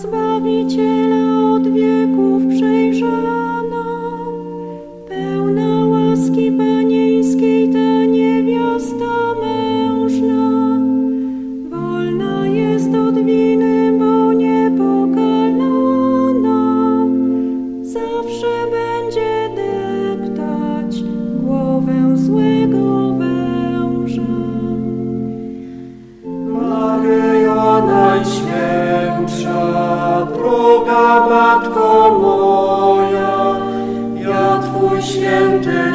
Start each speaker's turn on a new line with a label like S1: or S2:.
S1: Zbawiciela od wieków przejrzana, pełna łaski panieńskiej ta niewiasta mężna, wolna jest od winy, bo niepokalana, zawsze będzie.